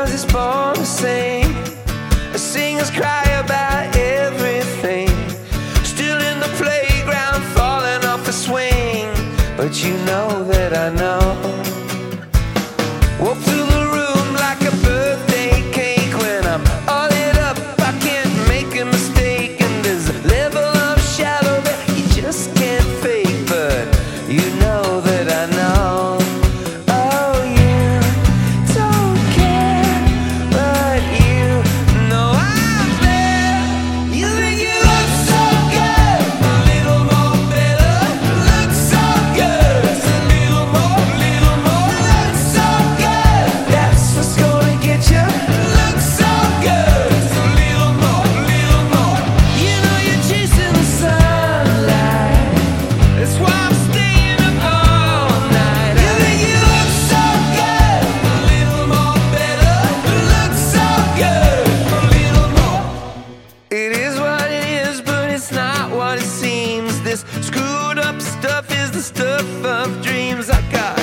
girls is born to sing. A singer's cry about everything. Still in the playground, falling off a swing. But you know that I know. Walk through the room. the stuff of dreams I got.